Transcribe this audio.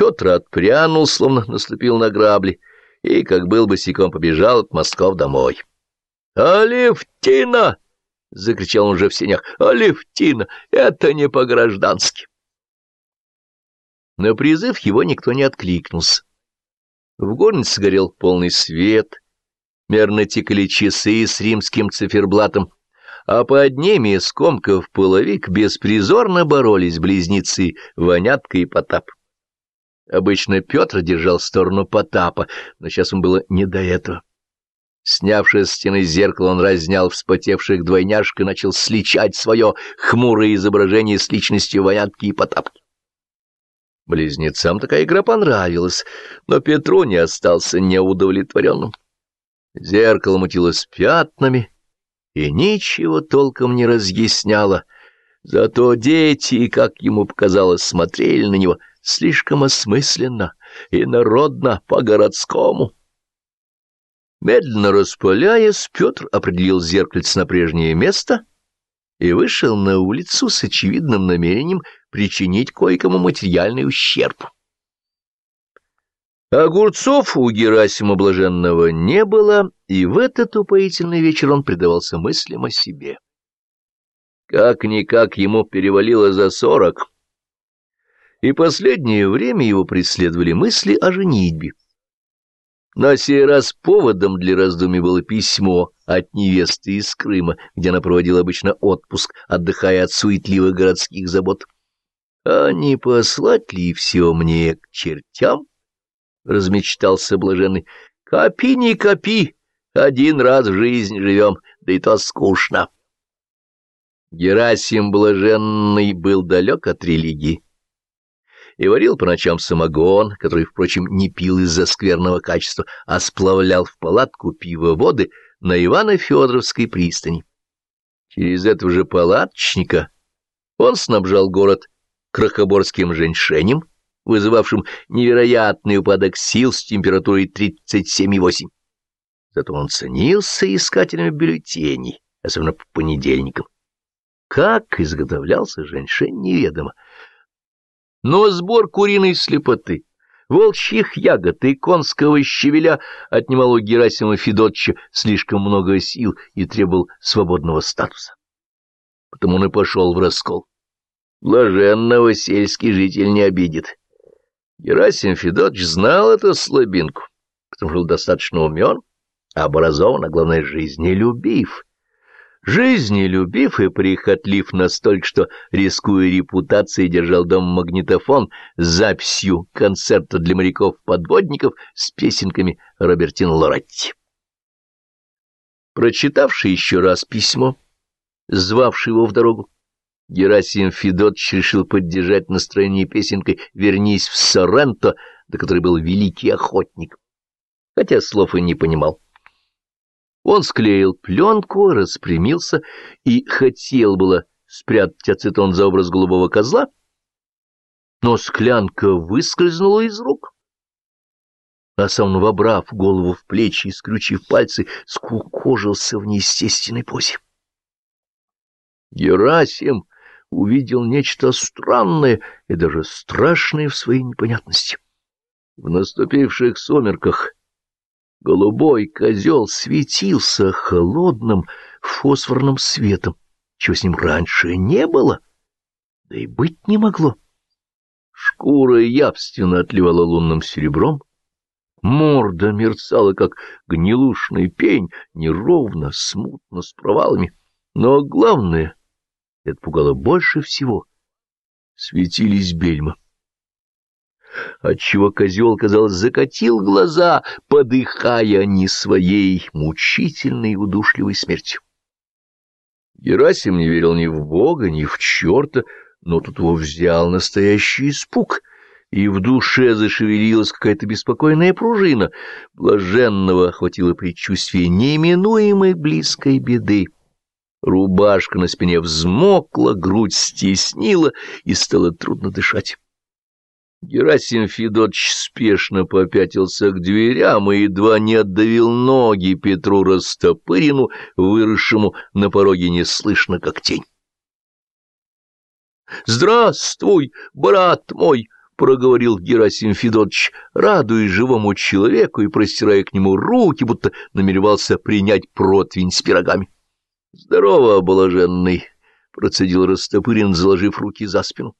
Петр отпрянул, словно наступил на грабли, и, как был босиком, побежал от мостков домой. «Алевтина!» — закричал он уже в сенях. «Алевтина! Это не по-граждански!» На призыв его никто не откликнулся. В горнице горел полный свет, мерно текли часы с римским циферблатом, а под ними, скомков половик, беспризорно боролись близнецы Вонятка и Потап. Обычно Петр держал сторону Потапа, но сейчас ему было не до этого. Снявши с стены зеркало, он разнял вспотевших двойняшек и начал сличать свое хмурое изображение с личностью Вонятки и Потапки. Близнецам такая игра понравилась, но Петру не остался неудовлетворенным. Зеркало мутилось пятнами и ничего толком не разъясняло, зато дети, как ему показалось, смотрели на него слишком осмысленно и народно по-городскому. Медленно распыляясь, Петр определил зеркальце на прежнее место и вышел на улицу с очевидным намерением причинить кое-кому материальный ущерб. Огурцов у Герасима Блаженного не было, и в этот упоительный вечер он предавался мыслям о себе. Как-никак ему перевалило за сорок, и последнее время его преследовали мысли о женитьбе. На сей раз поводом для раздумий было письмо от невесты из Крыма, где она проводила обычно отпуск, отдыхая от суетливых городских забот. А не послать ли все мне к чертям? — размечтался блаженный. — Копи, не копи, один раз в жизнь живем, да и то скучно. Герасим Блаженный был далек от религии и варил по ночам самогон, который, впрочем, не пил из-за скверного качества, а сплавлял в палатку пиво-воды на Ивано-Федоровской пристани. Через этого же палаточника он снабжал город крохоборским женьшенем, вызывавшим невероятный упадок сил с температурой 37,8. Зато он ценился искателями бюллетеней, особенно по понедельникам. Как изготовлялся женьшень, неведомо. Но сбор куриной слепоты, волчьих ягод и конского щавеля отнимал у Герасима Федотча слишком много сил и требовал свободного статуса. Потому он и пошел в раскол. Блаженного сельский житель не обидит. Герасим Федотович знал эту слабинку, потому что был достаточно умен, образован, а главное, жизнелюбив. Жизнелюбив и прихотлив настолько, что, рискуя репутацией, держал дом магнитофон с записью концерта для моряков-подводников с песенками Робертин Лоретти. Прочитавший еще раз письмо, звавший его в дорогу, Герасим Федотович решил поддержать настроение песенкой «Вернись в Соренто», до которой был великий охотник, хотя слов и не понимал. Он склеил пленку, распрямился и хотел было спрятать ацетон за образ голубого козла, но склянка выскользнула из рук. А сам, вобрав голову в плечи и скрючив пальцы, скукожился в неестественной позе. Герасим увидел нечто странное и даже страшное в своей непонятности. В наступивших сумерках голубой козел светился холодным фосфорным светом, чего с ним раньше не было, да и быть не могло. Шкура явственно отливала лунным серебром, морда мерцала, как гнилушный пень, неровно, смутно, с провалами. Но главное — это пугало больше всего. Светились бельма. Отчего козел, казалось, закатил глаза, подыхая не своей мучительной и удушливой смертью. Герасим не верил ни в Бога, ни в черта, но тут его взял настоящий испуг, и в душе зашевелилась какая-то беспокойная пружина. Блаженного охватило предчувствие неминуемой близкой беды. Рубашка на спине взмокла, грудь стеснила, и стало трудно дышать. Герасим Федотович спешно попятился к дверям и едва не отдавил ноги Петру Растопырину, выросшему на пороге неслышно, как тень. — Здравствуй, брат мой! проговорил Герасим Федотович, радуясь живому человеку и простирая к нему руки, будто намеревался принять противень с пирогами. — Здорово, блаженный! — процедил Растопырин, заложив руки за спину.